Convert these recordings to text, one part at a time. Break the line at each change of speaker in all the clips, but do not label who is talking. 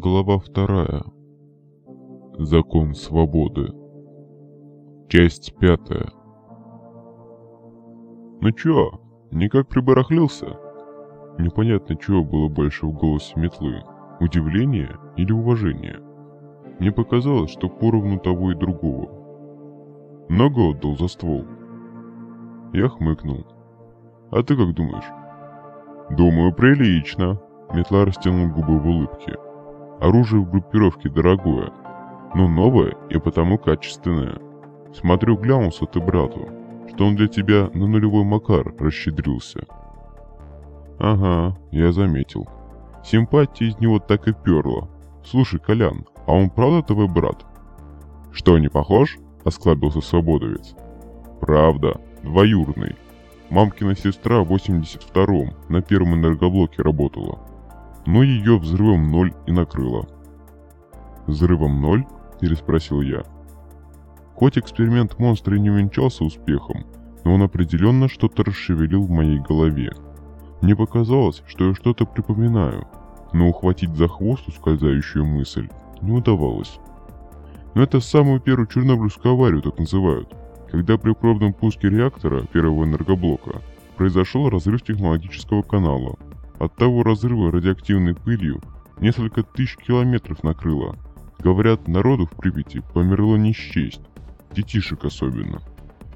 Глава вторая. Закон свободы. Часть пятая. «Ну чё, никак прибарахлился?» Непонятно, чего было больше в голосе метлы. Удивление или уважение? Мне показалось, что поровну того и другого. Много отдал за ствол. Я хмыкнул. «А ты как думаешь?» «Думаю, прилично», — метла растянул губы в улыбке. Оружие в группировке дорогое, но новое и потому качественное. Смотрю, глянулся ты брату, что он для тебя на нулевой макар расщедрился. Ага, я заметил. Симпатия из него так и перла. Слушай, Колян, а он правда твой брат? Что, не похож? Осклабился свободовец. Правда, двоюродный. Мамкина сестра в 82-м на первом энергоблоке работала но ее взрывом ноль и накрыло. «Взрывом ноль?» – переспросил я. Хоть эксперимент монстра и не увенчался успехом, но он определенно что-то расшевелил в моей голове. Мне показалось, что я что-то припоминаю, но ухватить за хвост ускользающую мысль не удавалось. Но это самую первую чернобыльскую аварию так называют, когда при пробном пуске реактора первого энергоблока произошел разрыв технологического канала – от того разрыва радиоактивной пылью несколько тысяч километров накрыло. Говорят, народу в Припяти померло не счесть, детишек особенно.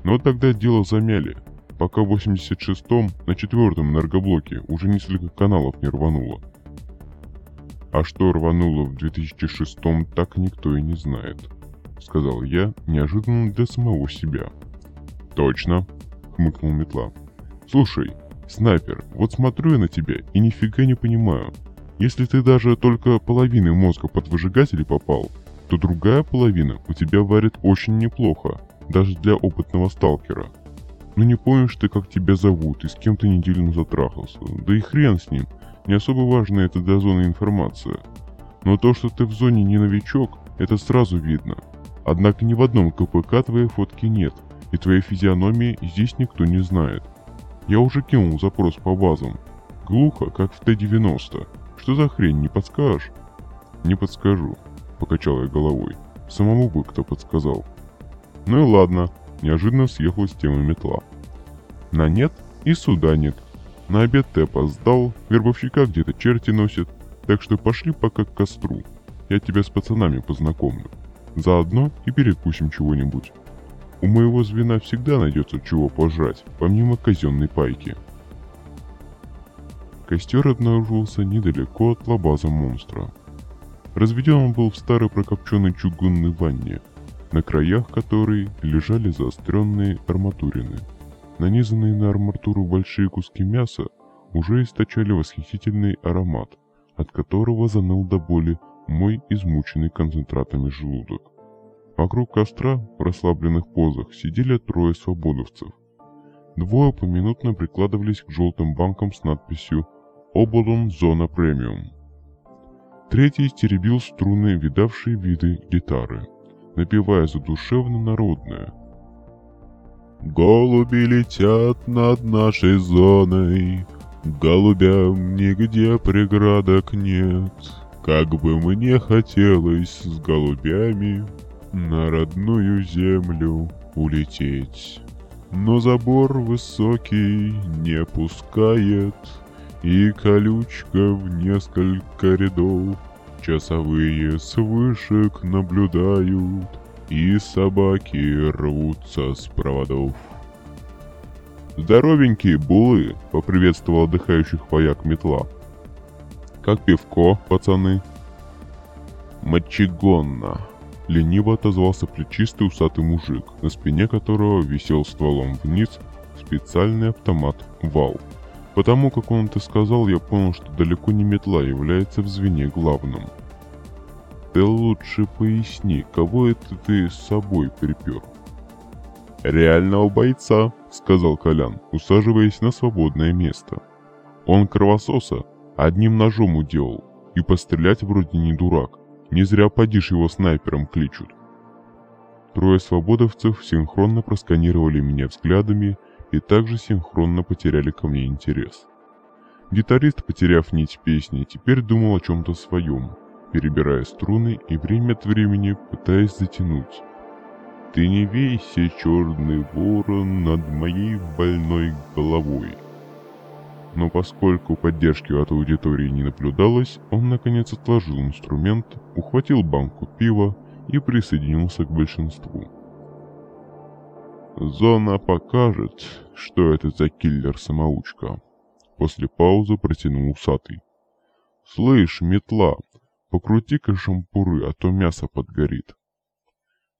Но тогда дело замяли, пока в 86-м на четвертом энергоблоке уже несколько каналов не рвануло. А что рвануло в 2006-м, так никто и не знает, сказал я, неожиданно для самого себя. Точно, хмыкнул метла. Слушай, Снайпер, вот смотрю я на тебя и нифига не понимаю. Если ты даже только половиной мозга под выжигатели попал, то другая половина у тебя варит очень неплохо, даже для опытного сталкера. Но ну не помнишь ты, как тебя зовут и с кем ты неделю назад трахался. Да и хрен с ним, не особо важная это для зоны информация. Но то, что ты в зоне не новичок, это сразу видно. Однако ни в одном КПК твоей фотки нет, и твоей физиономии здесь никто не знает. Я уже кинул запрос по базам. Глухо, как в Т-90. Что за хрень, не подскажешь? Не подскажу, покачал я головой. Самому бы кто подсказал. Ну и ладно, неожиданно съехала с темы метла. На нет и суда нет. На обед ты опоздал, вербовщика где-то черти носят, так что пошли пока к костру. Я тебя с пацанами познакомлю. Заодно и перекусим чего-нибудь. У моего звена всегда найдется чего пожрать, помимо казенной пайки. Костер обнаружился недалеко от лабаза монстра. Разведен он был в старой прокопченной чугунной ванне, на краях которой лежали заостренные арматурины. Нанизанные на арматуру большие куски мяса уже источали восхитительный аромат, от которого заныл до боли мой измученный концентратами желудок. Вокруг костра в расслабленных позах сидели трое свободовцев. Двое поминутно прикладывались к желтым банкам с надписью «Оболон Зона Премиум». Третий стеребил струны, видавшие виды гитары, напевая задушевно народное. «Голуби летят над нашей зоной, голубям нигде преградок нет, как бы мне хотелось с голубями на родную землю улететь. Но забор высокий не пускает, и колючка в несколько рядов. Часовые с вышек наблюдают, и собаки рвутся с проводов. «Здоровенькие, булы!» — поприветствовал отдыхающих вояк метла. «Как пивко, пацаны?» «Мочегонно!» Лениво отозвался плечистый усатый мужик, на спине которого висел стволом вниз специальный автомат «Вал». Потому как он это сказал, я понял, что далеко не метла является в звене главным. Ты лучше поясни, кого это ты с собой припер? «Реального бойца», — сказал Колян, усаживаясь на свободное место. Он кровососа одним ножом уделал, и пострелять вроде не дурак. Не зря подишь его снайпером кличут. Трое свободовцев синхронно просканировали меня взглядами и также синхронно потеряли ко мне интерес. Гитарист, потеряв нить песни, теперь думал о чем-то своем. перебирая струны и время от времени пытаясь затянуть. «Ты не вейся, черный ворон, над моей больной головой!» Но поскольку поддержки от аудитории не наблюдалось, он наконец отложил инструмент, ухватил банку пива и присоединился к большинству. «Зона покажет, что это за киллер-самоучка», — после паузы протянул усатый. «Слышь, метла, покрути-ка шампуры, а то мясо подгорит».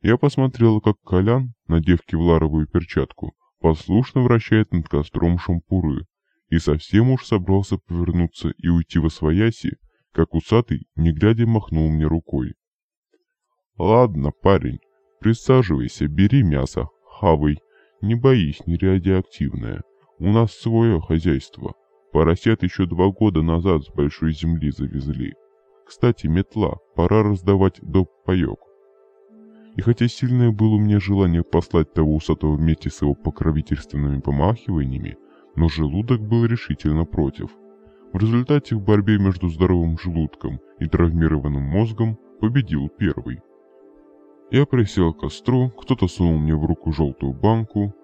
Я посмотрел, как Колян, надев кевларовую перчатку, послушно вращает над костром шампуры, и совсем уж собрался повернуться и уйти во свояси, как усатый, не глядя, махнул мне рукой. «Ладно, парень, присаживайся, бери мясо, хавай, не боись, не радиоактивное. У нас свое хозяйство. Поросят еще два года назад с большой земли завезли. Кстати, метла, пора раздавать доп. паек. И хотя сильное было у меня желание послать того усатого вместе с его покровительственными помахиваниями, но желудок был решительно против. В результате в борьбе между здоровым желудком и травмированным мозгом победил первый. Я присел к костру, кто-то сунул мне в руку желтую банку,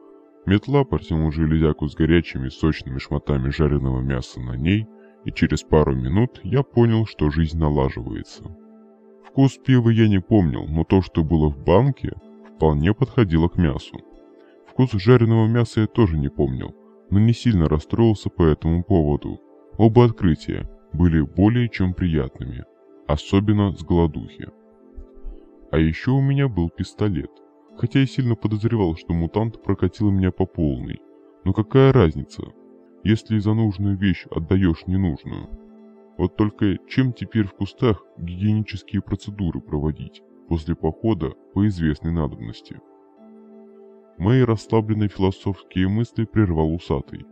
метла протянула железяку с горячими сочными шматами жареного мяса на ней, и через пару минут я понял, что жизнь налаживается. Вкус пива я не помнил, но то, что было в банке, вполне подходило к мясу. Вкус жареного мяса я тоже не помнил, но не сильно расстроился по этому поводу. Оба открытия были более чем приятными, особенно с голодухи. А еще у меня был пистолет, хотя я сильно подозревал, что мутант прокатил меня по полной. Но какая разница, если за нужную вещь отдаешь ненужную? Вот только чем теперь в кустах гигиенические процедуры проводить после похода по известной надобности? Мои расслабленные философские мысли прервал усатый,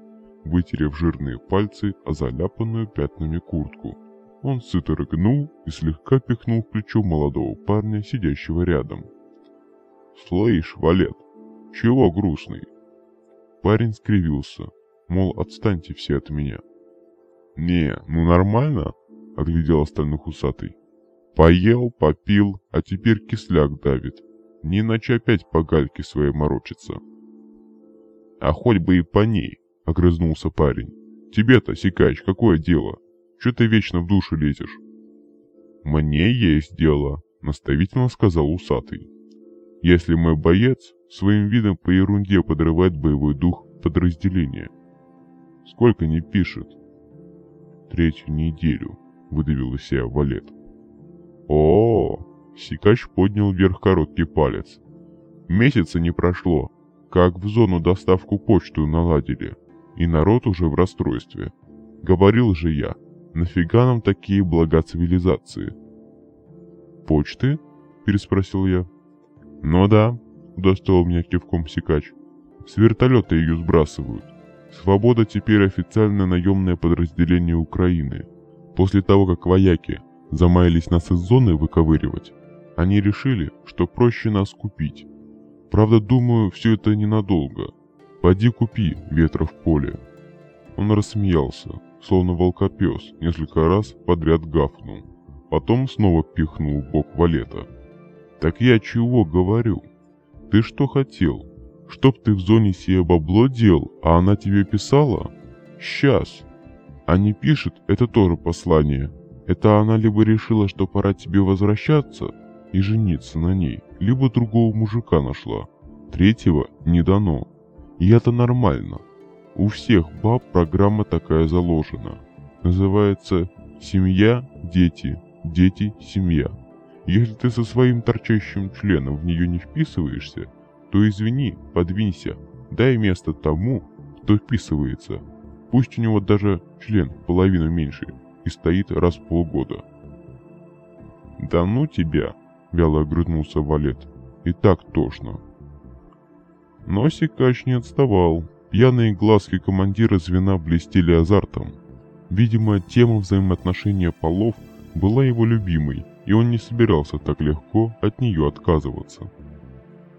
вытерев жирные пальцы о заляпанную пятнами куртку. Он сыто рыгнул и слегка пихнул в плечо молодого парня, сидящего рядом. «Слышь, Валет, чего грустный?» Парень скривился, мол, отстаньте все от меня. «Не, ну нормально», — отглядел остальных усатый. «Поел, попил, а теперь кисляк давит. Не иначе опять по гальке своей морочится. А хоть бы и по ней, огрызнулся парень. Тебе-то, Сикач, какое дело? Че ты вечно в душу лезешь? Мне есть дело, наставительно сказал усатый. Если мой боец своим видом по ерунде подрывает боевой дух подразделения. Сколько не пишет? Третью неделю, выдавил из себя Валет. -о, -о Сикач поднял вверх короткий палец. Месяца не прошло, как в зону доставку почту наладили, и народ уже в расстройстве. Говорил же я, нафига нам такие блага цивилизации? Почты? Переспросил я. Ну да, удостоил меня кивком Сикач. С вертолета ее сбрасывают. Свобода теперь официальное наемное подразделение Украины. После того, как вояки замаялись нас из зоны выковыривать, они решили, что проще нас купить. Правда, думаю, все это ненадолго. Пойди купи ветра в поле. Он рассмеялся, словно волкопес, несколько раз подряд гафнул. Потом снова пихнул бок валета. Так я чего говорю? Ты что хотел? Чтоб ты в зоне сие бабло делал, а она тебе писала? Сейчас. А не пишет, это тоже послание. Это она либо решила, что пора тебе возвращаться, и жениться на ней, либо другого мужика нашла. Третьего не дано. И это нормально. У всех баб программа такая заложена. Называется «Семья, дети, дети, семья». Если ты со своим торчащим членом в нее не вписываешься, то извини, подвинься, дай место тому, кто вписывается. Пусть у него даже член половину меньше и стоит раз в полгода. Да ну тебя, Вяло огрызнулся Валет. И так тошно. Но Сикач не отставал. Пьяные глазки командира звена блестели азартом. Видимо, тема взаимоотношения полов была его любимой, и он не собирался так легко от нее отказываться.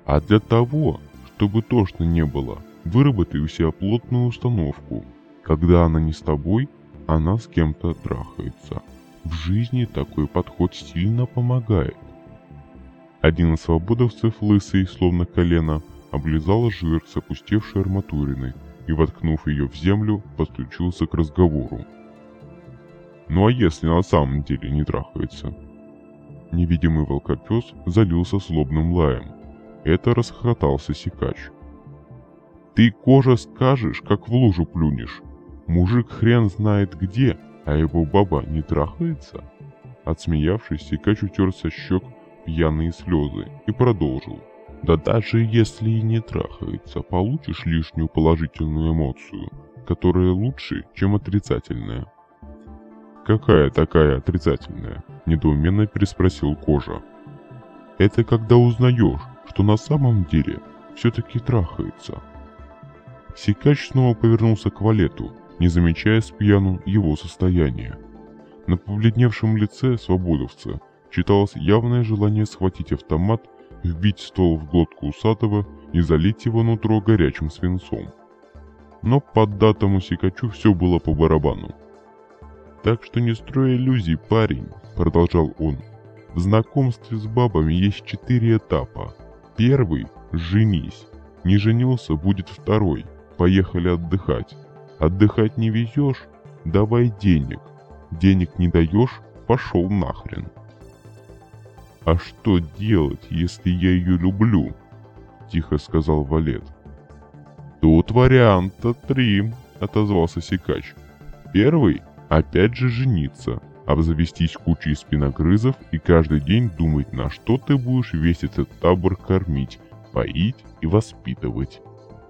А для того, чтобы тошно не было, выработай у себя плотную установку. Когда она не с тобой, она с кем-то трахается. В жизни такой подход сильно помогает. Один из свободовцев, лысый, словно колено, облизал жир с опустевшей арматуриной и, воткнув ее в землю, подключился к разговору. Ну а если на самом деле не трахается? Невидимый волкопес залился злобным лаем. Это расхохотался Сикач. Ты, кожа, скажешь, как в лужу плюнешь. Мужик хрен знает где, а его баба не трахается? Отсмеявшись, Сикач утер со щек пьяные слезы и продолжил. Да даже если и не трахается, получишь лишнюю положительную эмоцию, которая лучше, чем отрицательная. «Какая такая отрицательная?» – недоуменно переспросил Кожа. «Это когда узнаешь, что на самом деле все-таки трахается». Сикач снова повернулся к Валету, не замечая с пьяну его состояние. На побледневшем лице свободовца читалось явное желание схватить автомат, вбить ствол в глотку усатого и залить его нутро горячим свинцом. Но поддатому Сикачу все было по барабану. Так что не строй иллюзий, парень, продолжал он. В знакомстве с бабами есть четыре этапа. Первый – женись. Не женился – будет второй. Поехали отдыхать. Отдыхать не везешь? Давай денег. Денег не даешь? Пошел нахрен. А что делать, если я ее люблю? Тихо сказал Валет. Тут варианта три, отозвался Сикач. Первый Опять же жениться, обзавестись кучей спиногрызов и каждый день думать, на что ты будешь весь этот табор кормить, поить и воспитывать.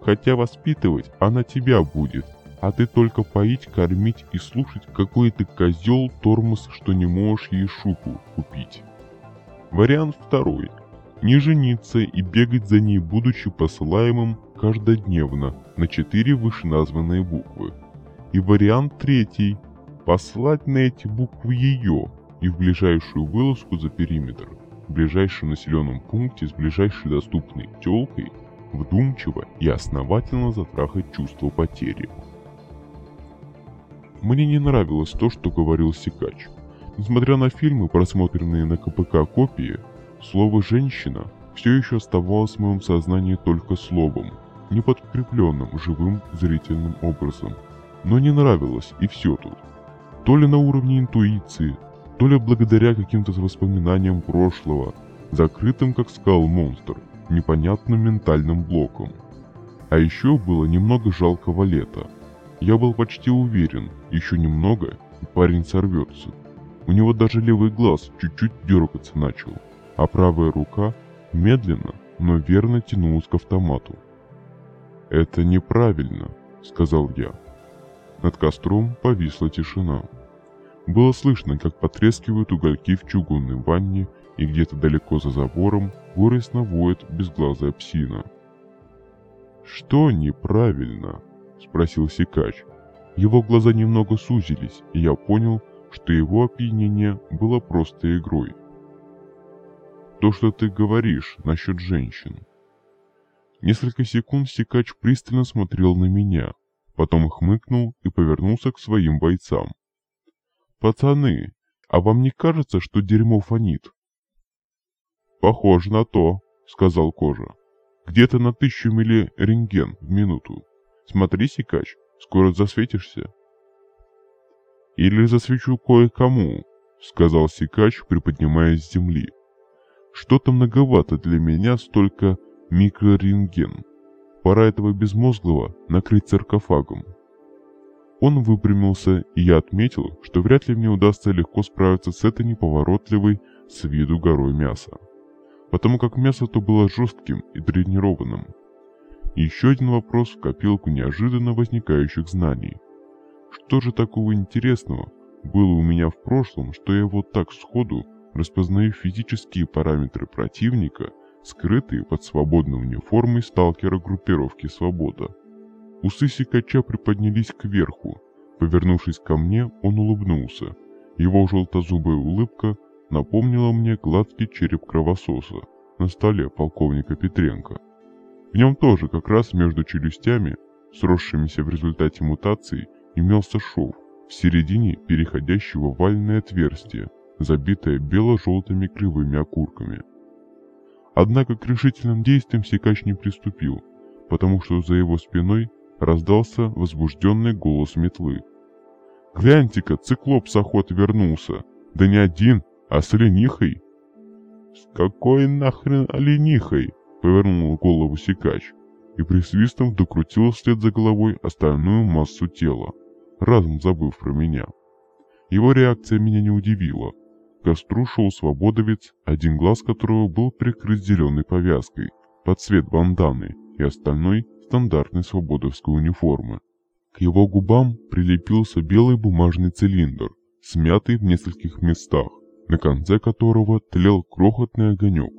Хотя воспитывать она тебя будет, а ты только поить, кормить и слушать, какой ты козел тормоз, что не можешь ей шубу купить. Вариант второй. Не жениться и бегать за ней, будучи посылаемым каждодневно на четыре вышеназванные буквы. И вариант третий послать на эти буквы ее и в ближайшую вылазку за периметр, в ближайшем населенном пункте с ближайшей доступной телкой, вдумчиво и основательно затрахать чувство потери. Мне не нравилось то, что говорил Сикач. Несмотря на фильмы, просмотренные на КПК копии, слово «женщина» все еще оставалось в моем сознании только словом, не подкрепленным живым зрительным образом. Но не нравилось и все тут. То ли на уровне интуиции, то ли благодаря каким-то воспоминаниям прошлого, закрытым как скал монстр, непонятным ментальным блоком. А еще было немного жалко Валета. Я был почти уверен, еще немного, и парень сорвется. У него даже левый глаз чуть-чуть дергаться начал, а правая рука медленно, но верно тянулась к автомату. «Это неправильно», — сказал я. Над костром повисла тишина. Было слышно, как потрескивают угольки в чугунной ванне, и где-то далеко за забором горестно воет безглазая псина. «Что неправильно?» – спросил Сикач. Его глаза немного сузились, и я понял, что его опьянение было просто игрой. «То, что ты говоришь насчет женщин». Несколько секунд Сикач пристально смотрел на меня, потом хмыкнул и повернулся к своим бойцам. «Пацаны, а вам не кажется, что дерьмо фонит?» «Похоже на то», — сказал Кожа. «Где-то на тысячу мили рентген в минуту. Смотри, Сикач, скоро засветишься». «Или засвечу кое-кому», — сказал Сикач, приподнимаясь с земли. «Что-то многовато для меня столько микрорентген. Пора этого безмозглого накрыть саркофагом». Он выпрямился, и я отметил, что вряд ли мне удастся легко справиться с этой неповоротливой с виду горой мяса. Потому как мясо то было жестким и тренированным. еще один вопрос в копилку неожиданно возникающих знаний. Что же такого интересного было у меня в прошлом, что я вот так сходу распознаю физические параметры противника, скрытые под свободной униформой сталкера группировки «Свобода»? Усы сикача приподнялись кверху. Повернувшись ко мне, он улыбнулся. Его желтозубая улыбка напомнила мне гладкий череп кровососа на столе полковника Петренко. В нем тоже как раз между челюстями, сросшимися в результате мутаций, имелся шов, в середине переходящего вальное отверстие, забитое бело-желтыми кривыми окурками. Однако к решительным действиям Секач не приступил, потому что за его спиной раздался возбужденный голос метлы. «Гляньте-ка, циклоп с охоты вернулся! Да не один, а с оленихой!» «С какой нахрен оленихой?» — повернул голову Секач и присвистом докрутил вслед за головой остальную массу тела, разом забыв про меня. Его реакция меня не удивила. К костру шел свободовец, один глаз которого был прикрыт зеленой повязкой, под цвет банданы, и остальной стандартной свободовской униформы. К его губам прилепился белый бумажный цилиндр, смятый в нескольких местах, на конце которого тлел крохотный огонек.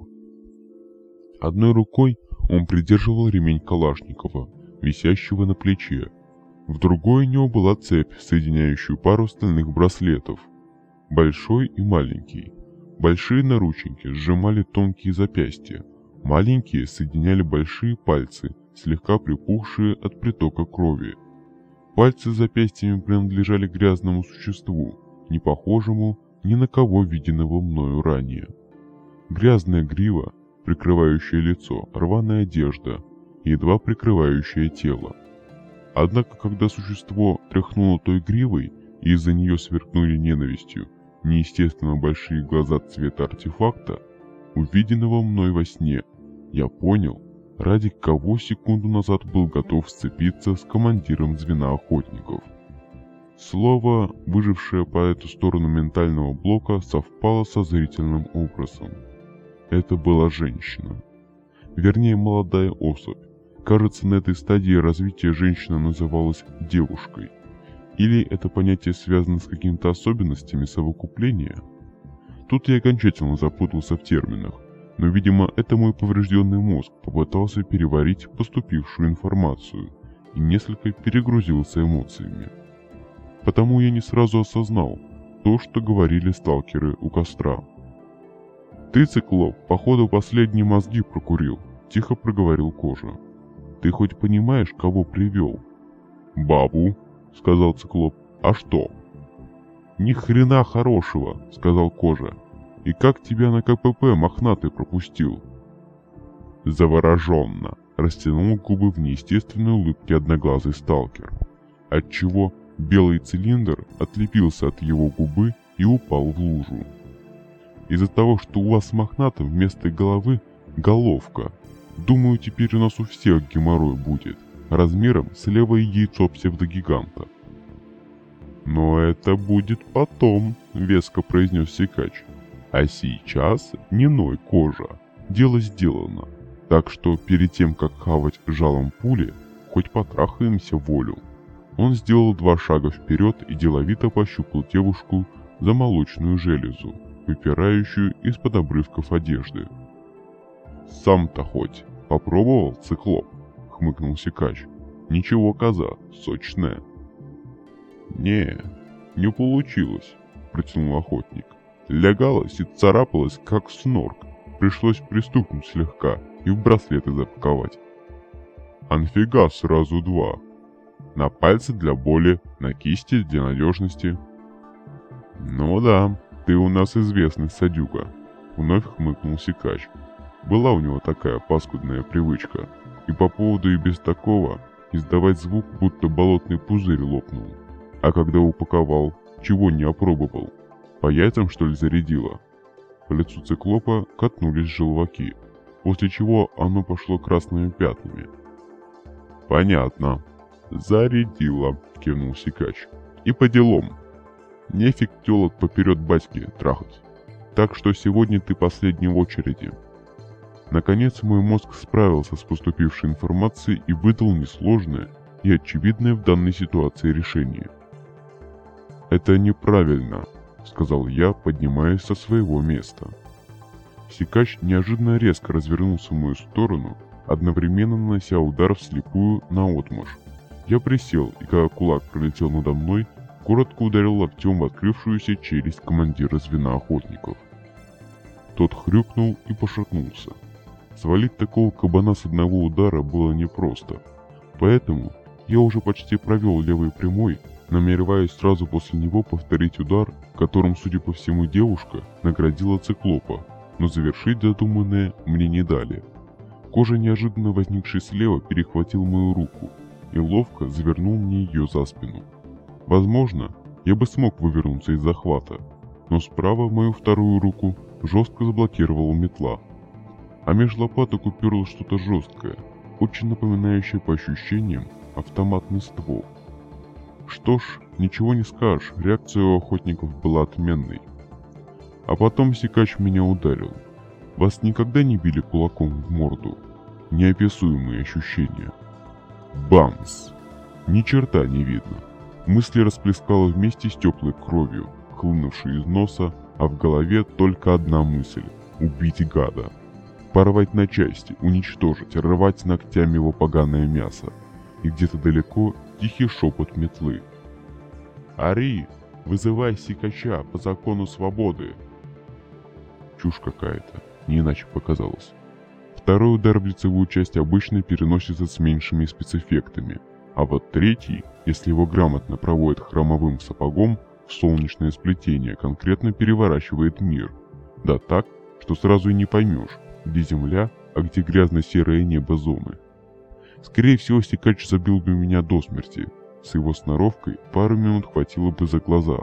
Одной рукой он придерживал ремень Калашникова, висящего на плече. В другой у него была цепь, соединяющую пару стальных браслетов. Большой и маленький. Большие наручники сжимали тонкие запястья. Маленькие соединяли большие пальцы, слегка припухшие от притока крови. Пальцы с запястьями принадлежали грязному существу, не похожему ни на кого виденного мною ранее. Грязная грива, прикрывающая лицо, рваная одежда, едва прикрывающая тело. Однако, когда существо тряхнуло той гривой, и из-за нее сверкнули ненавистью неестественно большие глаза цвета артефакта, увиденного мной во сне, я понял, ради кого секунду назад был готов сцепиться с командиром звена охотников. Слово, выжившее по эту сторону ментального блока, совпало со зрительным образом. Это была женщина. Вернее, молодая особь. Кажется, на этой стадии развития женщина называлась девушкой. Или это понятие связано с какими-то особенностями совокупления? Тут я окончательно запутался в терминах но, видимо, это мой поврежденный мозг попытался переварить поступившую информацию и несколько перегрузился эмоциями. Потому я не сразу осознал то, что говорили сталкеры у костра. «Ты, циклоп, походу последние мозги прокурил», — тихо проговорил Кожа. «Ты хоть понимаешь, кого привел?» «Бабу», — сказал циклоп. «А что?» «Ни хрена хорошего», — сказал Кожа. И как тебя на КПП мохнатый пропустил?» Завороженно растянул губы в неестественной улыбке одноглазый сталкер, отчего белый цилиндр отлепился от его губы и упал в лужу. Из-за того, что у вас с мохнатым вместо головы головка, думаю, теперь у нас у всех геморрой будет, размером с левое яйцо псевдогиганта. «Но это будет потом», — веско произнес Сикач. А сейчас не ной кожа. Дело сделано. Так что перед тем, как хавать жалом пули, хоть потрахаемся волю. Он сделал два шага вперед и деловито пощупал девушку за молочную железу, выпирающую из-под обрывков одежды. «Сам-то хоть попробовал циклоп?» — хмыкнул Сикач. «Ничего, коза, сочная». «Не, не получилось», — протянул охотник. Лягалась и царапалась, как снорк. Пришлось пристукнуть слегка и в браслеты запаковать. Анфига сразу два. На пальце для боли, на кисти для надежности. Ну да, ты у нас известный садюга. Вновь хмыкнул Сикач. Была у него такая паскудная привычка. И по поводу и без такого издавать звук, будто болотный пузырь лопнул. А когда упаковал, чего не опробовал, по яйцам, что ли, зарядило? По лицу циклопа катнулись желваки, после чего оно пошло красными пятнами. «Понятно. Зарядило», — кивнул Сикач. «И по делам. Нефиг телок поперед батьки трахать. Так что сегодня ты последний в очереди». Наконец мой мозг справился с поступившей информацией и выдал несложное и очевидное в данной ситуации решение. «Это неправильно», сказал я, поднимаясь со своего места. Сикач неожиданно резко развернулся в мою сторону, одновременно нанося удар вслепую на отмаш. Я присел, и когда кулак пролетел надо мной, коротко ударил локтем в открывшуюся челюсть командира звена охотников. Тот хрюкнул и пошатнулся. Свалить такого кабана с одного удара было непросто, поэтому я уже почти провел левой прямой намереваясь сразу после него повторить удар, которым, судя по всему, девушка наградила циклопа, но завершить задуманное мне не дали. Кожа, неожиданно возникший слева, перехватил мою руку и ловко завернул мне ее за спину. Возможно, я бы смог вывернуться из захвата, но справа мою вторую руку жестко заблокировала метла. А меж лопаток уперлось что-то жесткое, очень напоминающее по ощущениям автоматный ствол. Что ж, ничего не скажешь, реакция у охотников была отменной. А потом Сикач меня ударил. Вас никогда не били кулаком в морду? Неописуемые ощущения. Бамс! Ни черта не видно. Мысли расплескала вместе с теплой кровью, хлынувшей из носа, а в голове только одна мысль – убить гада. Порвать на части, уничтожить, рвать ногтями его поганое мясо. И где-то далеко тихий шепот метлы. «Ари, вызывай сикача по закону свободы!» Чушь какая-то, не иначе показалось. Второй удар в лицевую часть обычно переносится с меньшими спецэффектами, а вот третий, если его грамотно проводят хромовым сапогом, в солнечное сплетение конкретно переворачивает мир. Да так, что сразу и не поймешь, где земля, а где грязно-серое небо зоны. Скорее всего, стекач забил бы меня до смерти. С его сноровкой пару минут хватило бы за глаза.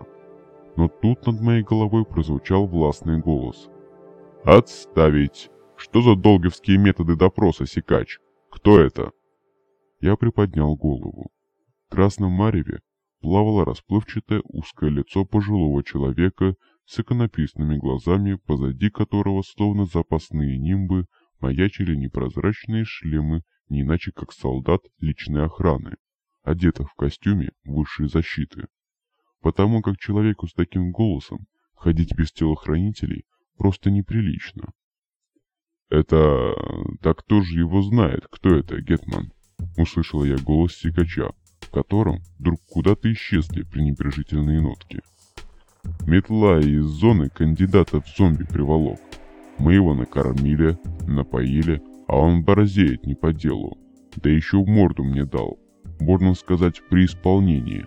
Но тут над моей головой прозвучал властный голос. «Отставить! Что за долговские методы допроса, Сикач? Кто это?» Я приподнял голову. В красном мареве плавало расплывчатое узкое лицо пожилого человека с иконописными глазами, позади которого, словно запасные нимбы, маячили непрозрачные шлемы, не иначе как солдат личной охраны, одетых в костюме высшей защиты. Потому как человеку с таким голосом ходить без телохранителей просто неприлично. «Это... так кто же его знает, кто это, Гетман?» Услышал я голос Сикача, в котором вдруг куда-то исчезли пренебрежительные нотки. Метла из зоны кандидата в зомби приволок. Мы его накормили, напоили, а он борзеет не по делу. Да еще в морду мне дал. Можно сказать, при исполнении.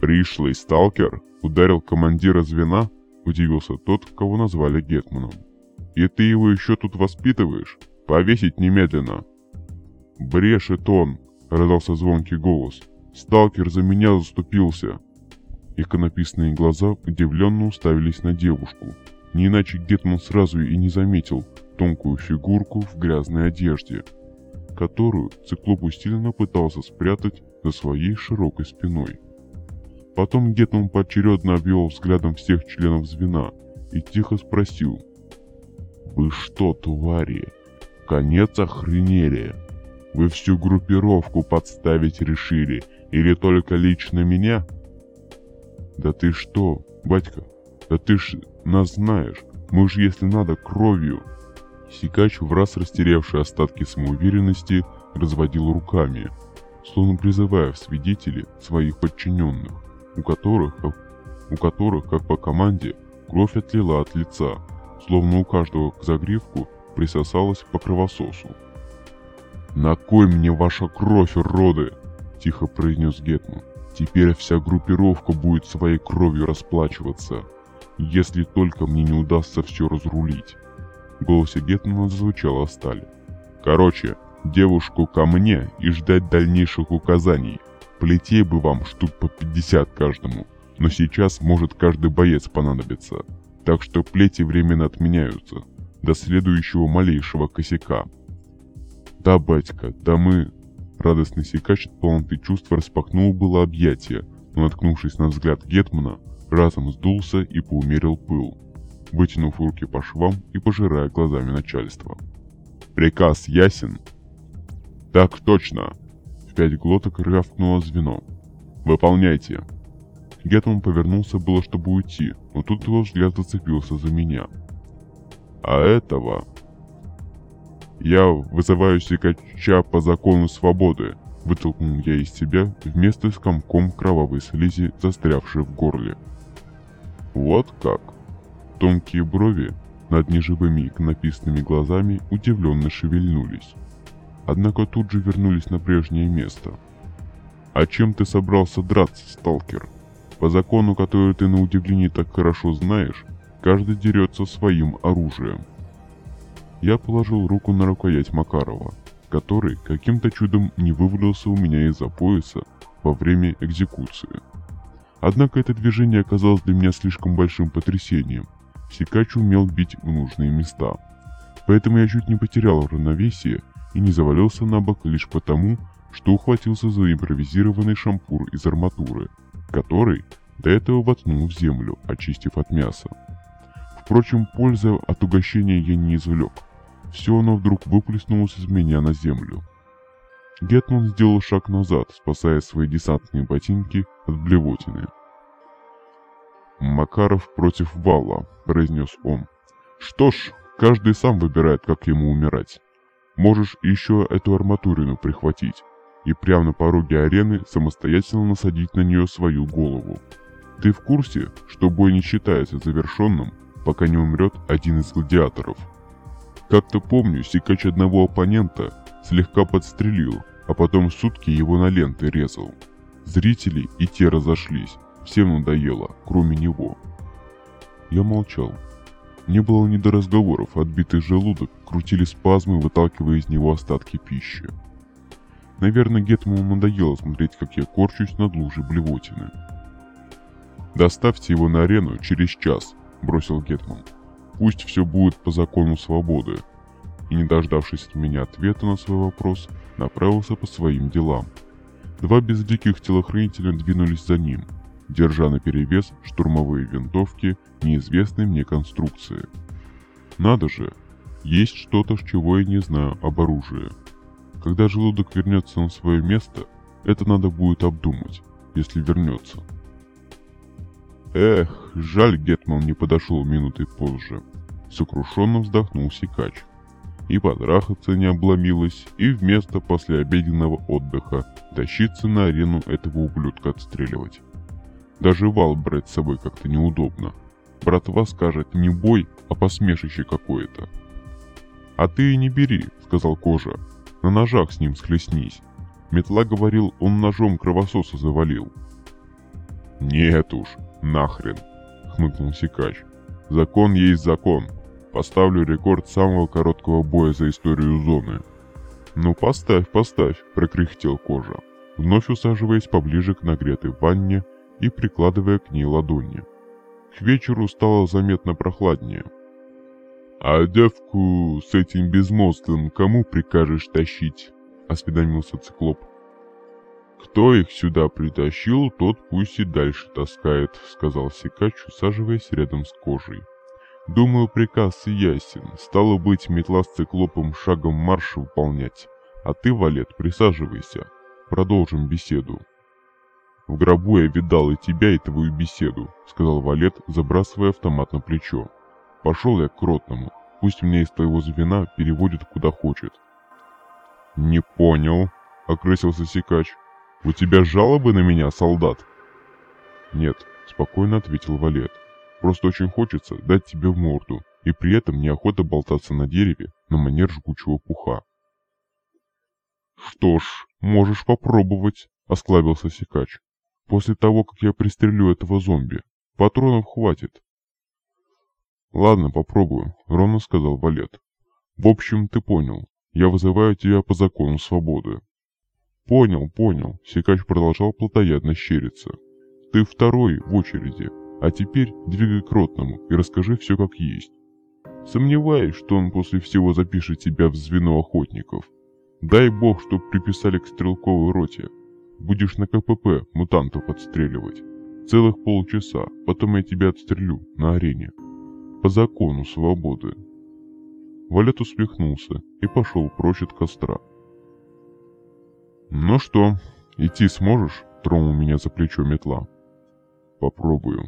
«Пришлый сталкер ударил командира звена?» – удивился тот, кого назвали Гетманом. «И ты его еще тут воспитываешь? Повесить немедленно!» «Брешет он!» — раздался звонкий голос. «Сталкер за меня заступился!» Иконописные глаза удивленно уставились на девушку. Не иначе Гетман сразу и не заметил тонкую фигурку в грязной одежде, которую циклоп усиленно пытался спрятать за своей широкой спиной. Потом Гетман поочередно обвел взглядом всех членов звена и тихо спросил. «Вы что, твари, конец охренели?» Вы всю группировку подставить решили? Или только лично меня? Да ты что, батька? Да ты ж нас знаешь. Мы же, если надо, кровью. Сикач, в раз растерявший остатки самоуверенности, разводил руками, словно призывая в свидетели своих подчиненных, у которых, у которых, как по команде, кровь отлила от лица, словно у каждого к загривку присосалась по кровососу. «На кой мне ваша кровь, роды?» – тихо произнес Гетман. «Теперь вся группировка будет своей кровью расплачиваться, если только мне не удастся все разрулить». В голосе Гетмана зазвучала сталь. «Короче, девушку ко мне и ждать дальнейших указаний. Плетей бы вам штук по 50 каждому, но сейчас может каждый боец понадобиться. Так что плети временно отменяются. До следующего малейшего косяка. «Да, батька, да мы...» Радостный сикач от полноты чувств распахнул было объятия, но, наткнувшись на взгляд Гетмана, разом сдулся и поумерил пыл, вытянув руки по швам и пожирая глазами начальства. «Приказ ясен?» «Так точно!» В пять глоток рявкнуло звено. «Выполняйте!» Гетман повернулся было, чтобы уйти, но тут его взгляд зацепился за меня. «А этого...» «Я вызываю сикача по закону свободы», — вытолкнул я из себя вместо с комком кровавой слизи, застрявшей в горле. «Вот как?» Тонкие брови над неживыми иконописными глазами удивленно шевельнулись. Однако тут же вернулись на прежнее место. А чем ты собрался драться, сталкер? По закону, который ты на удивление так хорошо знаешь, каждый дерется своим оружием. Я положил руку на рукоять Макарова, который каким-то чудом не вывалился у меня из-за пояса во время экзекуции. Однако это движение оказалось для меня слишком большим потрясением. Сикач умел бить в нужные места. Поэтому я чуть не потерял равновесие и не завалился на бок лишь потому, что ухватился за импровизированный шампур из арматуры, который до этого воткнул в землю, очистив от мяса. Впрочем, пользы от угощения я не извлек. Все оно вдруг выплеснулось из меня на землю. Гетман сделал шаг назад, спасая свои десантные ботинки от блевотины. «Макаров против вала», — произнес он. «Что ж, каждый сам выбирает, как ему умирать. Можешь еще эту арматурину прихватить и прямо на пороге арены самостоятельно насадить на нее свою голову. Ты в курсе, что бой не считается завершенным, пока не умрет один из гладиаторов? Как-то помню, секач одного оппонента слегка подстрелил, а потом сутки его на ленты резал. Зрители и те разошлись, всем надоело, кроме него. Я молчал. Не было ни до разговоров, отбитый желудок крутили спазмы, выталкивая из него остатки пищи. Наверное, Гетману надоело смотреть, как я корчусь над лужей блевотины. «Доставьте его на арену через час», — бросил Гетман. «Пусть все будет по закону свободы». И, не дождавшись от меня ответа на свой вопрос, направился по своим делам. Два безликих телохранителя двинулись за ним, держа на перевес штурмовые винтовки неизвестной мне конструкции. Надо же, есть что-то, чего я не знаю об оружии. Когда желудок вернется на свое место, это надо будет обдумать, если вернется. Эх, жаль, Гетман не подошел минуты позже. Сокрушенно вздохнул Сикач. И подрахаться не обломилась, и вместо послеобеденного отдыха тащиться на арену этого ублюдка отстреливать. Даже вал брать с собой как-то неудобно. Братва скажет не бой, а посмешище какое-то. «А ты и не бери», — сказал Кожа. На ножах с ним схлестнись. Метла говорил, он ножом кровососа завалил. Нет уж, нахрен, хмыкнул Сикач. Закон есть закон. Поставлю рекорд самого короткого боя за историю зоны. Ну поставь, поставь, прокряхтел кожа, вновь усаживаясь поближе к нагретой ванне и прикладывая к ней ладони. К вечеру стало заметно прохладнее, «А девку с этим безмозглым кому прикажешь тащить?» — осведомился циклоп. «Кто их сюда притащил, тот пусть и дальше таскает», — сказал Сикач, усаживаясь рядом с кожей. «Думаю, приказ ясен. Стало быть, метла с циклопом шагом марш выполнять. А ты, Валет, присаживайся. Продолжим беседу». «В гробу я видал и тебя, и твою беседу», — сказал Валет, забрасывая автомат на плечо. Пошел я к Ротному. Пусть меня из твоего звена переводит куда хочет. Не понял, окрысился Сикач. У тебя жалобы на меня, солдат? Нет, спокойно ответил Валет. Просто очень хочется дать тебе в морду, и при этом неохота болтаться на дереве на манер жгучего пуха. «Что ж, можешь попробовать», — осклабился Сикач. «После того, как я пристрелю этого зомби, патронов хватит. «Ладно, попробую», — ровно сказал Валет. «В общем, ты понял. Я вызываю тебя по закону свободы». «Понял, понял», — Секач продолжал плотоядно щериться. «Ты второй в очереди, а теперь двигай к Ротному и расскажи все как есть. Сомневаюсь, что он после всего запишет тебя в звено охотников. Дай бог, чтоб приписали к стрелковой роте. Будешь на КПП мутантов отстреливать. Целых полчаса, потом я тебя отстрелю на арене по закону свободы. Валет усмехнулся и пошел прочь от костра. «Ну что, идти сможешь?» — тронул меня за плечо метла. «Попробую».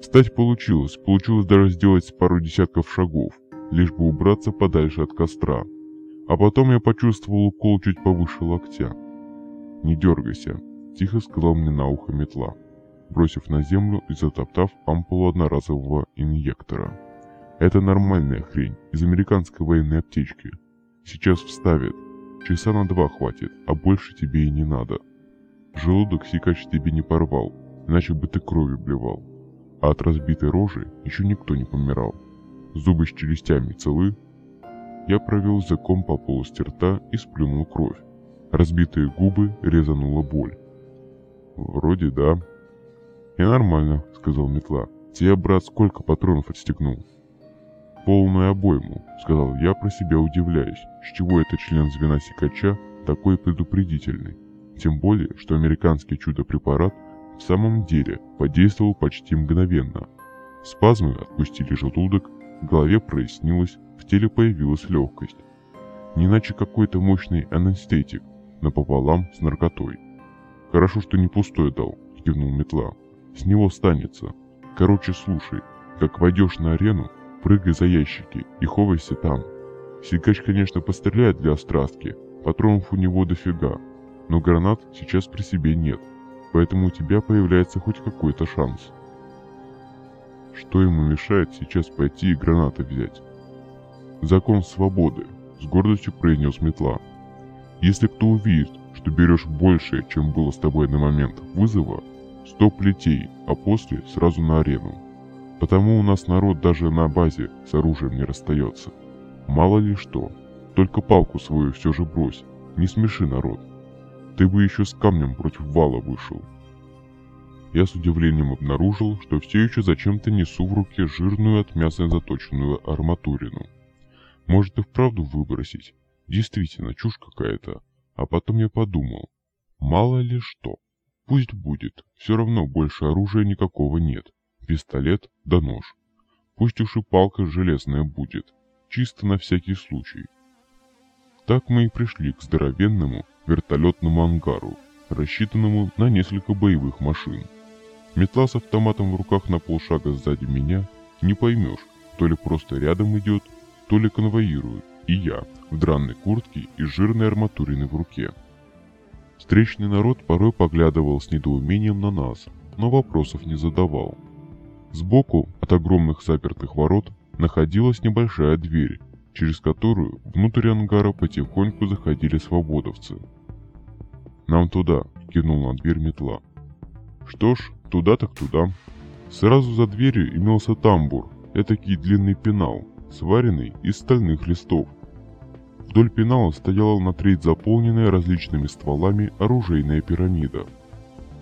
Встать получилось, получилось даже сделать пару десятков шагов, лишь бы убраться подальше от костра. А потом я почувствовал укол чуть повыше локтя. «Не дергайся», — тихо сказал мне на ухо метла бросив на землю и затоптав ампулу одноразового инъектора. Это нормальная хрень из американской военной аптечки. Сейчас вставят. Часа на два хватит, а больше тебе и не надо. желудок сикач тебе не порвал, иначе бы ты кровью блевал. А от разбитой рожи еще никто не помирал. Зубы с челюстями целы. Я провел языком по полости рта и сплюнул кровь. Разбитые губы резанула боль. Вроде да. И нормально, сказал метла. Тебе, брат, сколько патронов отстегнул? Полную обойму, сказал я про себя удивляюсь, с чего этот член звена сикача такой предупредительный. Тем более, что американский чудо-препарат в самом деле подействовал почти мгновенно. Спазмы отпустили желудок, в голове прояснилось, в теле появилась легкость. Не иначе какой-то мощный анестетик, напополам с наркотой. «Хорошо, что не пустой дал», — кивнул метла. «С него станется. Короче, слушай, как войдешь на арену, прыгай за ящики и ховайся там. Сигач, конечно, постреляет для острастки, патронов у него дофига, но гранат сейчас при себе нет, поэтому у тебя появляется хоть какой-то шанс. Что ему мешает сейчас пойти и гранаты взять? Закон свободы, с гордостью произнес метла. Если кто увидит, что берешь больше, чем было с тобой на момент вызова, сто плетей, а после сразу на арену. Потому у нас народ даже на базе с оружием не расстается. Мало ли что. Только палку свою все же брось. Не смеши народ. Ты бы еще с камнем против вала вышел. Я с удивлением обнаружил, что все еще зачем-то несу в руке жирную от мяса заточенную арматурину. Может и вправду выбросить? Действительно, чушь какая-то. А потом я подумал, мало ли что. Пусть будет, все равно больше оружия никакого нет. Пистолет да нож. Пусть уж и палка железная будет, чисто на всякий случай. Так мы и пришли к здоровенному вертолетному ангару, рассчитанному на несколько боевых машин. Метла с автоматом в руках на полшага сзади меня, не поймешь, то ли просто рядом идет, то ли конвоирует, и я, в дранной куртке и жирной арматуриной в руке. Встречный народ порой поглядывал с недоумением на нас, но вопросов не задавал. Сбоку от огромных запертых ворот находилась небольшая дверь, через которую внутрь ангара потихоньку заходили свободовцы. «Нам туда», — кивнул на дверь метла. Что ж, туда так туда. Сразу за дверью имелся тамбур, этакий длинный пенал, сваренный из стальных листов. Вдоль пенала стояла на треть заполненная различными стволами оружейная пирамида.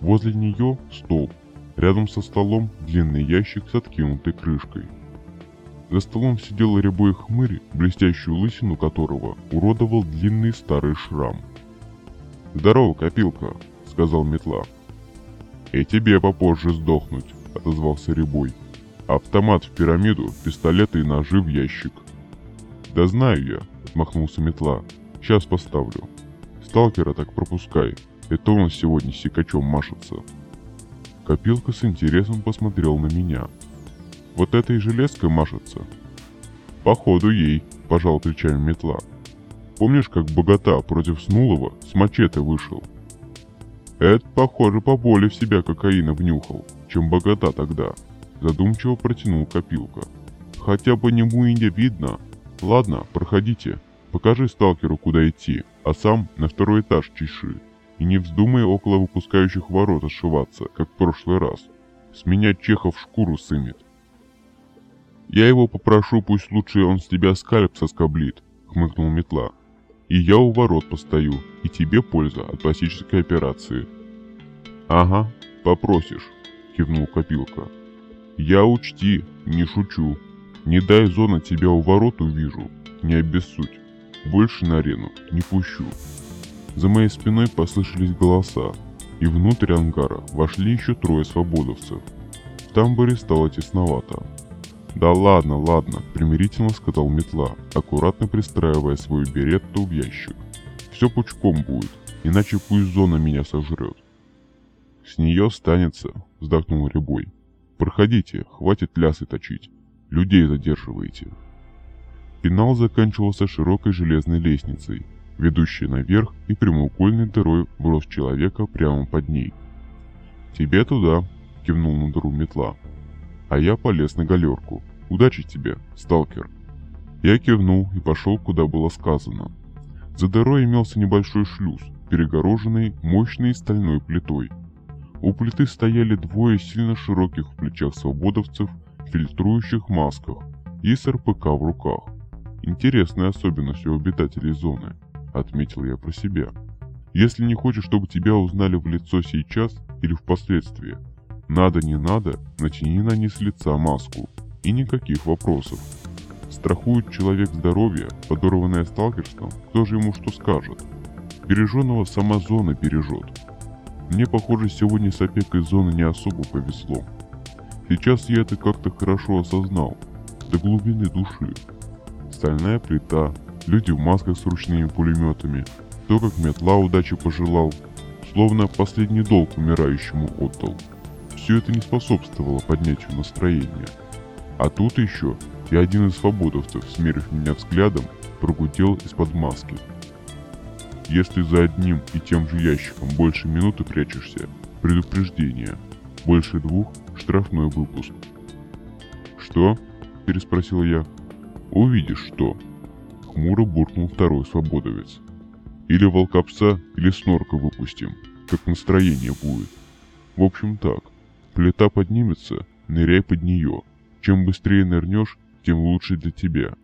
Возле нее стол, рядом со столом длинный ящик с откинутой крышкой. За столом сидел рябой хмырь, блестящую лысину которого уродовал длинный старый шрам. «Здорово, копилка», — сказал метла. «И тебе попозже сдохнуть», — отозвался Рябой. «Автомат в пирамиду, пистолеты и ножи в ящик». «Да знаю я», — отмахнулся метла. «Сейчас поставлю». «Сталкера так пропускай, это он сегодня сикачом машется». Копилка с интересом посмотрел на меня. «Вот этой железкой машется?» «Походу ей», — пожал плечами метла. «Помнишь, как богата против Снулова с мачете вышел?» «Это, похоже, поболее в себя кокаина внюхал, чем богата тогда», — задумчиво протянул копилка. «Хотя по нему и не видно. Ладно, проходите. Покажи сталкеру, куда идти, а сам на второй этаж чеши. И не вздумай около выпускающих ворот ошиваться, как в прошлый раз. С меня Чехов шкуру сымет». «Я его попрошу, пусть лучше он с тебя скальп соскоблит», — хмыкнул метла. И я у ворот постою, и тебе польза от пластической операции. Ага, попросишь, кивнул Копилка. Я учти, не шучу. Не дай зона тебя у ворот увижу, не обессудь. Больше на арену не пущу. За моей спиной послышались голоса, и внутрь ангара вошли еще трое свободовцев. В тамбуре стало тесновато. «Да ладно, ладно», — примирительно сказал метла, аккуратно пристраивая свою беретту в ящик. «Все пучком будет, иначе пусть зона меня сожрет». «С нее станется», — вздохнул Рябой. «Проходите, хватит лясы точить. Людей задерживаете». Пенал заканчивался широкой железной лестницей, ведущей наверх и прямоугольной дырой в рост человека прямо под ней. «Тебе туда», — кивнул на дыру метла а я полез на галерку. Удачи тебе, сталкер. Я кивнул и пошел, куда было сказано. За дырой имелся небольшой шлюз, перегороженный мощной стальной плитой. У плиты стояли двое сильно широких в плечах свободовцев, фильтрующих масках и с РПК в руках. Интересная особенность у обитателей зоны, отметил я про себя. Если не хочешь, чтобы тебя узнали в лицо сейчас или впоследствии, надо не надо, натяни на низ лица маску. И никаких вопросов. Страхует человек здоровье, подорванное сталкерством, кто же ему что скажет? Береженного сама зона бережет. Мне, похоже, сегодня с опекой зоны не особо повезло. Сейчас я это как-то хорошо осознал, до глубины души. Стальная плита, люди в масках с ручными пулеметами, то, как метла удачи пожелал, словно последний долг умирающему отдал. Все это не способствовало поднятию настроения. А тут еще и один из свободовцев, смерив меня взглядом, прогудел из-под маски. Если за одним и тем же ящиком больше минуты прячешься, предупреждение. Больше двух – штрафной выпуск. «Что?» – переспросил я. «Увидишь, что?» – хмуро буркнул второй свободовец. «Или волкопса, или снорка выпустим, как настроение будет. В общем так, плита поднимется, ныряй под нее, чем быстрее нырнешь, тем лучше для тебя.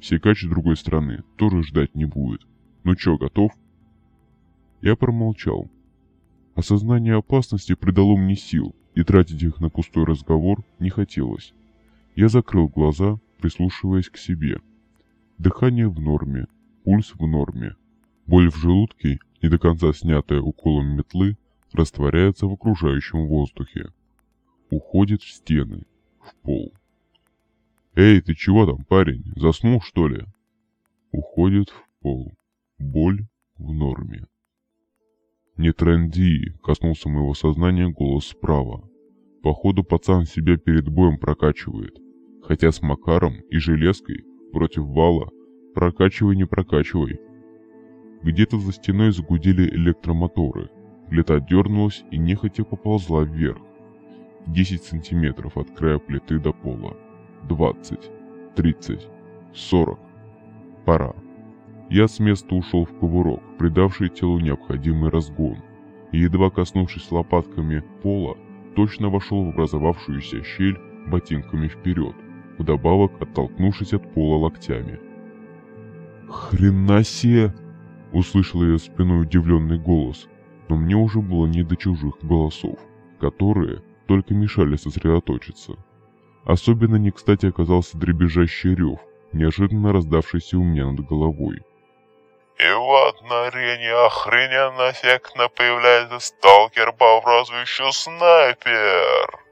Секач с другой стороны тоже ждать не будет. Ну чё, готов? Я промолчал. Осознание опасности придало мне сил, и тратить их на пустой разговор не хотелось. Я закрыл глаза, прислушиваясь к себе. Дыхание в норме, пульс в норме. Боль в желудке, не до конца снятая уколом метлы, растворяется в окружающем воздухе. Уходит в стены, в пол. «Эй, ты чего там, парень? Заснул, что ли?» Уходит в пол. Боль в норме. «Не тренди!» — коснулся моего сознания голос справа. Походу пацан себя перед боем прокачивает. Хотя с Макаром и Железкой против вала прокачивай не прокачивай. Где-то за стеной загудели электромоторы. Плита дернулась и нехотя поползла вверх. 10 сантиметров от края плиты до пола. 20, 30, 40. Пора. Я с места ушел в кувырок, придавший телу необходимый разгон, и, едва коснувшись лопатками пола, точно вошел в образовавшуюся щель ботинками вперед, вдобавок оттолкнувшись от пола локтями. «Хрена себе!» — услышал я спиной удивленный голос, но мне уже было не до чужих голосов, которые только мешали сосредоточиться. Особенно не кстати оказался дребезжащий рев, неожиданно раздавшийся у меня над головой.
И вот на арене охрененно эффектно появляется сталкер по прозвищу Снайпер.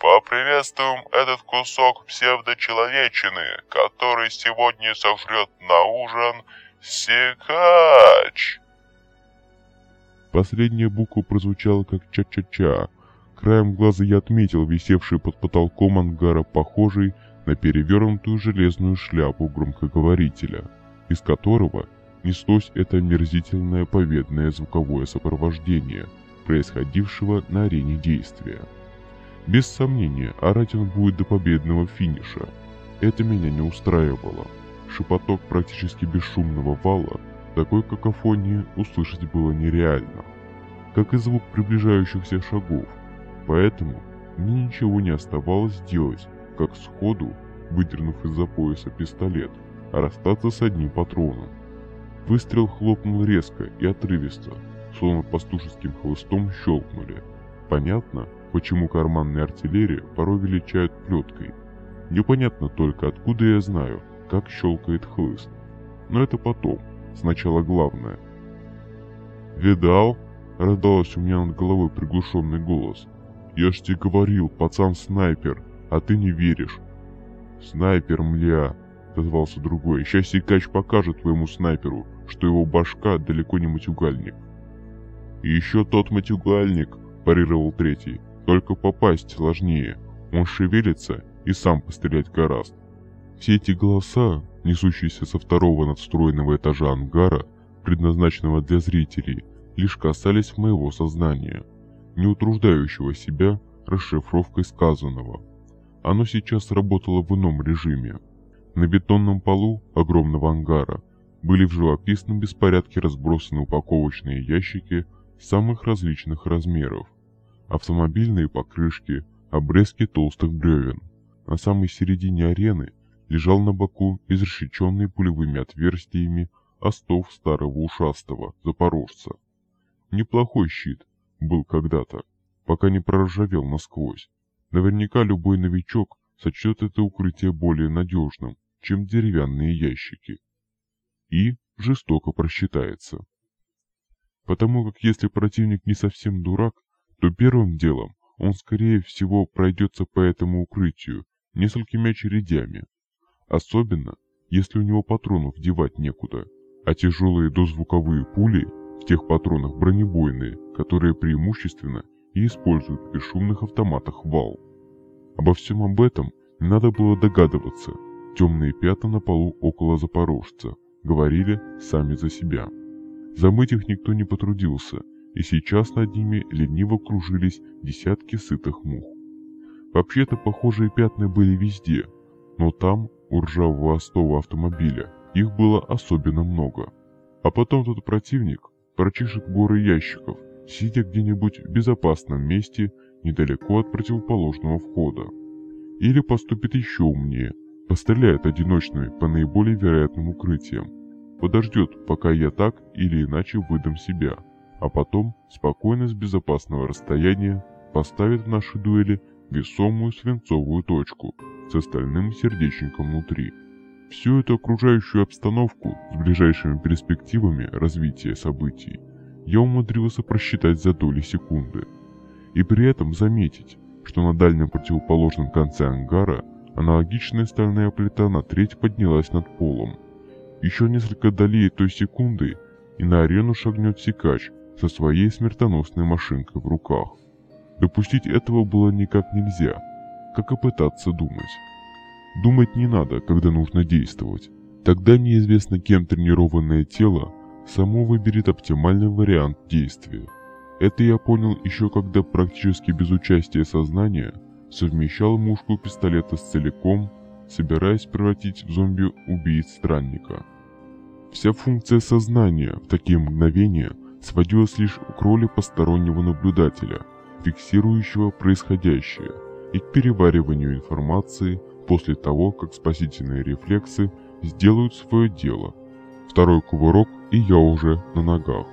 Поприветствуем этот кусок псевдочеловечины, который сегодня сожрет на ужин Секач.
Последняя буква прозвучала как ча-ча-ча, Краем глаза я отметил висевший под потолком ангара похожий на перевернутую железную шляпу громкоговорителя, из которого неслось это мерзительное победное звуковое сопровождение, происходившего на арене действия. Без сомнения, орать он будет до победного финиша. Это меня не устраивало. Шепоток практически бесшумного вала, такой какофонии услышать было нереально. Как и звук приближающихся шагов, Поэтому мне ничего не оставалось делать, как сходу, выдернув из-за пояса пистолет, расстаться с одним патроном. Выстрел хлопнул резко и отрывисто, словно пастушеским хлыстом щелкнули. Понятно, почему карманная артиллерия порой величают плеткой. Непонятно только, откуда я знаю, как щелкает хлыст. Но это потом, сначала главное. «Видал?» — раздался у меня над головой приглушенный голос — я ж тебе говорил, пацан снайпер, а ты не веришь. Снайпер, мля, отозвался другой. Сейчас Сикач покажет твоему снайперу, что его башка далеко не матюгальник. И еще тот матюгальник, парировал третий. Только попасть сложнее. Он шевелится и сам пострелять гораст. Все эти голоса, несущиеся со второго надстроенного этажа ангара, предназначенного для зрителей, лишь касались моего сознания – не утруждающего себя расшифровкой сказанного. Оно сейчас работало в ином режиме. На бетонном полу огромного ангара были в живописном беспорядке разбросаны упаковочные ящики самых различных размеров, автомобильные покрышки, обрезки толстых бревен. На самой середине арены лежал на боку изрешеченный пулевыми отверстиями остов старого ушастого запорожца. Неплохой щит был когда-то, пока не проржавел насквозь. Наверняка любой новичок сочтет это укрытие более надежным, чем деревянные ящики. И жестоко просчитается. Потому как если противник не совсем дурак, то первым делом он скорее всего пройдется по этому укрытию несколькими очередями. Особенно, если у него патронов девать некуда, а тяжелые дозвуковые пули в тех патронах бронебойные, которые преимущественно и используют в бесшумных автоматах ВАЛ. Обо всем об этом не надо было догадываться. Темные пятна на полу около запорожца говорили сами за себя. Замыть их никто не потрудился, и сейчас над ними лениво кружились десятки сытых мух. Вообще-то похожие пятна были везде, но там, у ржавого остова автомобиля, их было особенно много. А потом тот противник прочишет горы ящиков, сидя где-нибудь в безопасном месте недалеко от противоположного входа. Или поступит еще умнее, постреляет одиночными по наиболее вероятным укрытиям, подождет, пока я так или иначе выдам себя, а потом, спокойно с безопасного расстояния, поставит в нашей дуэли весомую свинцовую точку с остальным сердечником внутри. Всю эту окружающую обстановку с ближайшими перспективами развития событий я умудрился просчитать за доли секунды. И при этом заметить, что на дальнем противоположном конце ангара аналогичная стальная плита на треть поднялась над полом. Еще несколько долей той секунды, и на арену шагнет секач со своей смертоносной машинкой в руках. Допустить этого было никак нельзя, как и пытаться думать. Думать не надо, когда нужно действовать. Тогда неизвестно кем тренированное тело само выберет оптимальный вариант действия. Это я понял еще когда практически без участия сознания совмещал мушку пистолета с целиком, собираясь превратить в зомби убийц странника. Вся функция сознания в такие мгновения сводилась лишь к роли постороннего наблюдателя, фиксирующего происходящее, и к перевариванию информации после того, как спасительные рефлексы сделают свое дело. Второй кувырок, и я уже на ногах.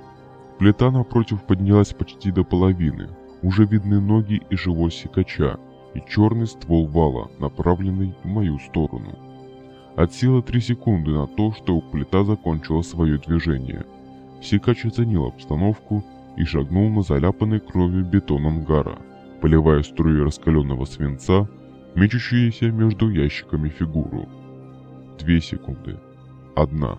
Плита напротив поднялась почти до половины. Уже видны ноги и живот секача, и черный ствол вала, направленный в мою сторону. От силы три секунды на то, чтобы плита закончила свое движение. Секач оценил обстановку и шагнул на заляпанный кровью бетон ангара, поливая струи раскаленного свинца, мечущиеся между ящиками фигуру. Две секунды. Одна.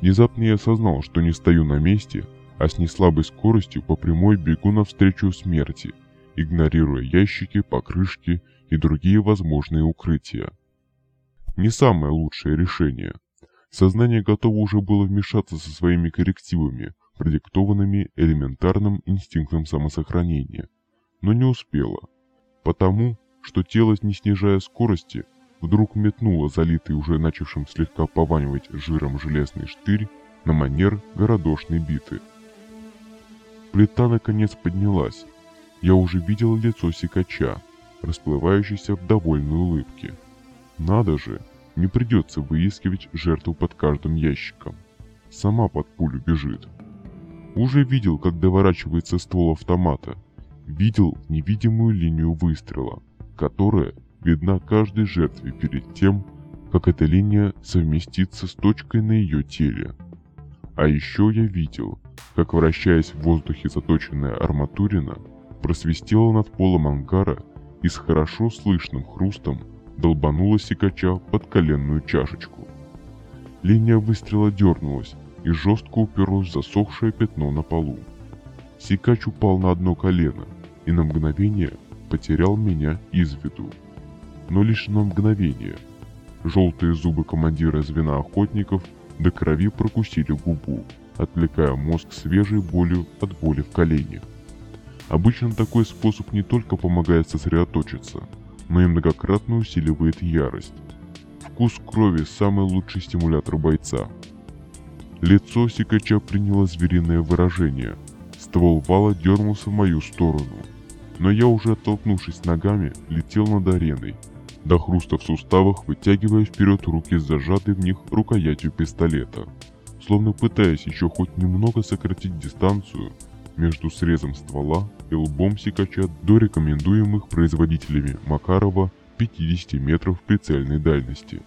Внезапно я осознал, что не стою на месте, а с неслабой скоростью по прямой бегу навстречу смерти, игнорируя ящики, покрышки и другие возможные укрытия. Не самое лучшее решение. Сознание готово уже было вмешаться со своими коррективами, продиктованными элементарным инстинктом самосохранения, но не успело, потому что тело, не снижая скорости, вдруг метнуло залитый уже начавшим слегка пованивать жиром железный штырь на манер городошной биты. Плита наконец поднялась. Я уже видел лицо секача, расплывающееся в довольной улыбке. Надо же, не придется выискивать жертву под каждым ящиком. Сама под пулю бежит. Уже видел, как доворачивается ствол автомата. Видел невидимую линию выстрела, которая видна каждой жертве перед тем, как эта линия совместится с точкой на ее теле. А еще я видел, как вращаясь в воздухе заточенная арматурина, просвистела над полом ангара и с хорошо слышным хрустом долбанула секача под коленную чашечку. Линия выстрела дернулась и жестко уперлась в засохшее пятно на полу. Секач упал на одно колено и на мгновение потерял меня из виду. Но лишь на мгновение. Желтые зубы командира звена охотников – до крови прокусили губу, отвлекая мозг свежей болью от боли в колене. Обычно такой способ не только помогает сосредоточиться, но и многократно усиливает ярость. Вкус крови – самый лучший стимулятор бойца. Лицо Сикача приняло звериное выражение. Ствол вала дернулся в мою сторону. Но я уже оттолкнувшись ногами, летел над ареной, до хруста в суставах, вытягивая вперед руки с зажатой в них рукоятью пистолета. Словно пытаясь еще хоть немного сократить дистанцию между срезом ствола и лбом Сикача до рекомендуемых производителями Макарова 50 метров прицельной дальности.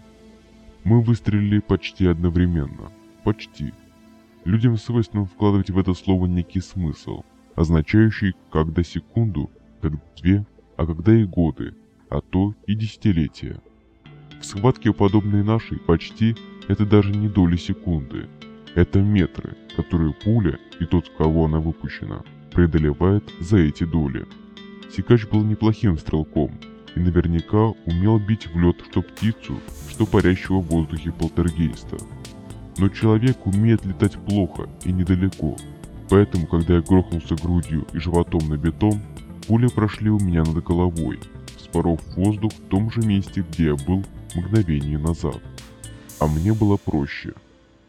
Мы выстрелили почти одновременно – Почти. Людям свойственно вкладывать в это слово некий смысл, означающий когда секунду, как две, а когда и годы, а то и десятилетия. В схватке, подобной нашей, почти это даже не доли секунды. Это метры, которые пуля и тот, в кого она выпущена, преодолевает за эти доли. Сикач был неплохим стрелком и наверняка умел бить в лед что птицу, что парящего в воздухе полтергейста. Но человек умеет летать плохо и недалеко, поэтому, когда я грохнулся грудью и животом на бетон, пули прошли у меня над головой, вспоров воздух в том же месте, где я был мгновение назад. А мне было проще.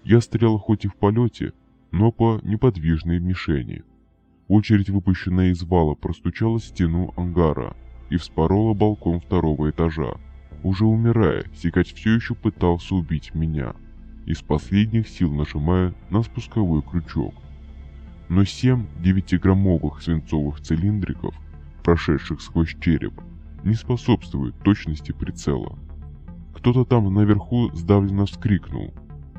Я стрелял хоть и в полете, но по неподвижной мишени. Очередь, выпущенная из вала, простучала стену ангара и вспорола балкон второго этажа. Уже умирая, Сикач все еще пытался убить меня – из последних сил нажимая на спусковой крючок. Но семь девятиграммовых свинцовых цилиндриков, прошедших сквозь череп, не способствуют точности прицела. Кто-то там наверху сдавленно вскрикнул.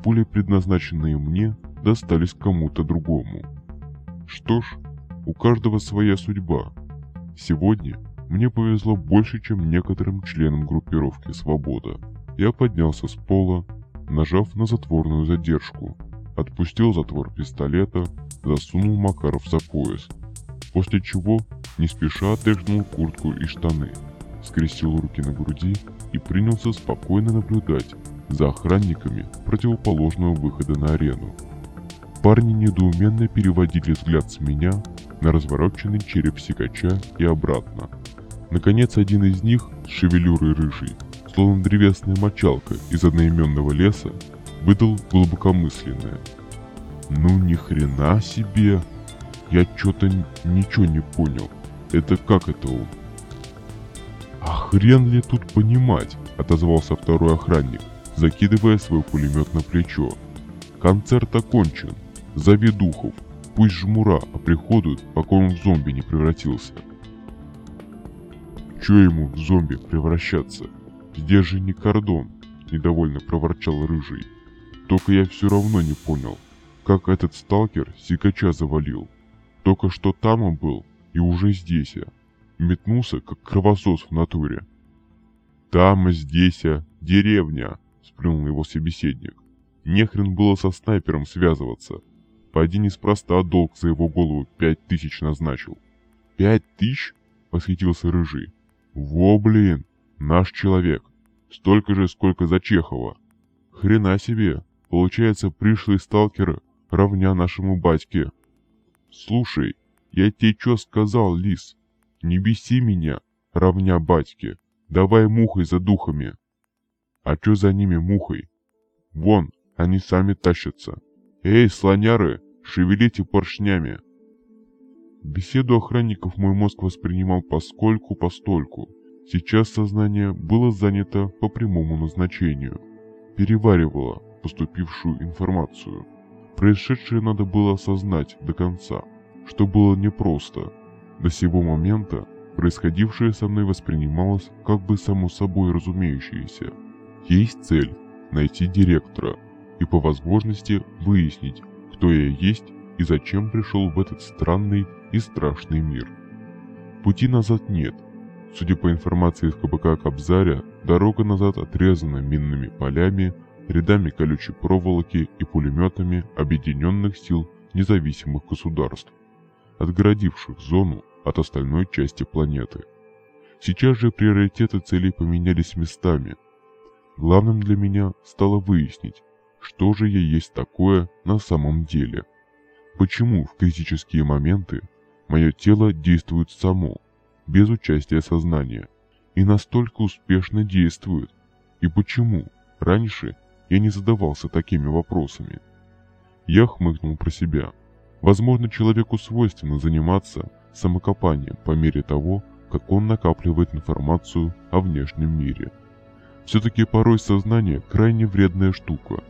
Пули, предназначенные мне, достались кому-то другому. Что ж, у каждого своя судьба. Сегодня мне повезло больше, чем некоторым членам группировки «Свобода». Я поднялся с пола, нажав на затворную задержку. Отпустил затвор пистолета, засунул Макаров за пояс. После чего, не спеша, отряхнул куртку и штаны, скрестил руки на груди и принялся спокойно наблюдать за охранниками противоположного выхода на арену. Парни недоуменно переводили взгляд с меня на развороченный череп сикача и обратно. Наконец один из них, с шевелюрой рыжий, словно древесная мочалка из одноименного леса, выдал глубокомысленное. Ну ни хрена себе! Я что-то ничего не понял. Это как это он? А хрен ли тут понимать, отозвался второй охранник, закидывая свой пулемет на плечо. Концерт окончен. Зови духов. Пусть жмура оприходуют, пока он в зомби не превратился. Че ему в зомби превращаться? «Где же не кордон?» – недовольно проворчал Рыжий. «Только я все равно не понял, как этот сталкер сикача завалил. Только что там он был, и уже здесь. я. Метнулся, как кровосос в натуре». «Там, здесь, деревня!» – сплюнул его собеседник. «Нехрен было со снайпером связываться. Пойди неспроста долг за его голову пять тысяч назначил». «Пять тысяч?» – восхитился Рыжий. «Во, блин! Наш человек. Столько же, сколько за Чехова. Хрена себе. Получается, пришлый сталкер равня нашему батьке. Слушай, я тебе что сказал, лис? Не беси меня, равня батьке. Давай мухой за духами. А чё за ними мухой? Вон, они сами тащатся. Эй, слоняры, шевелите поршнями. Беседу охранников мой мозг воспринимал поскольку-постольку. Сейчас сознание было занято по прямому назначению. Переваривало поступившую информацию. Происшедшее надо было осознать до конца, что было непросто. До сего момента происходившее со мной воспринималось как бы само собой разумеющееся. Есть цель – найти директора и по возможности выяснить, кто я есть и зачем пришел в этот странный и страшный мир. Пути назад нет, Судя по информации из КБК Кобзаря, дорога назад отрезана минными полями, рядами колючей проволоки и пулеметами объединенных сил независимых государств, отгородивших зону от остальной части планеты. Сейчас же приоритеты целей поменялись местами. Главным для меня стало выяснить, что же я есть такое на самом деле. Почему в критические моменты мое тело действует само, без участия сознания и настолько успешно действует? И почему раньше я не задавался такими вопросами? Я хмыкнул про себя. Возможно, человеку свойственно заниматься самокопанием по мере того, как он накапливает информацию о внешнем мире. Все-таки порой сознание крайне вредная штука.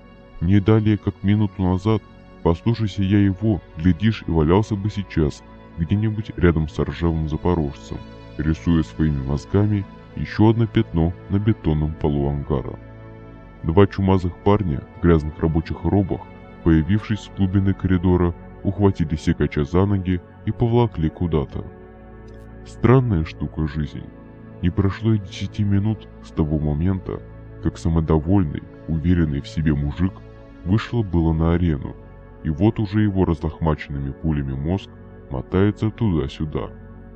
Не далее, как минуту назад, послушайся я его, глядишь и валялся бы сейчас где-нибудь рядом с ржавым запорожцем, рисуя своими мозгами еще одно пятно на бетонном полу ангара. Два чумазых парня в грязных рабочих робах, появившись с глубины коридора, ухватили секача за ноги и повлакли куда-то. Странная штука жизнь. Не прошло и десяти минут с того момента, как самодовольный, уверенный в себе мужик вышел было на арену, и вот уже его разлохмаченными пулями мозг мотается туда-сюда,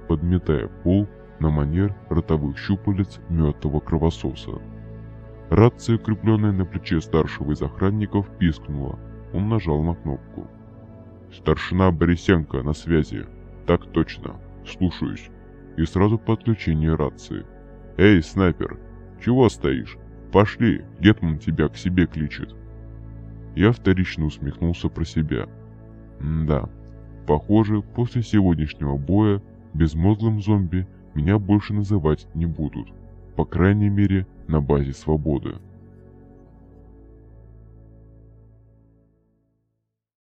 подметая пол на манер ротовых щупалец мертвого кровососа. Рация, укрепленная на плече старшего из охранников, пискнула. Он нажал на кнопку. «Старшина Борисенко на связи. Так точно. Слушаюсь». И сразу подключение рации. «Эй, снайпер, чего стоишь? Пошли, Гетман тебя к себе кличет». Я вторично усмехнулся про себя. М да, похоже, после сегодняшнего боя безмозглым зомби меня больше называть не будут. По крайней мере, на базе свободы.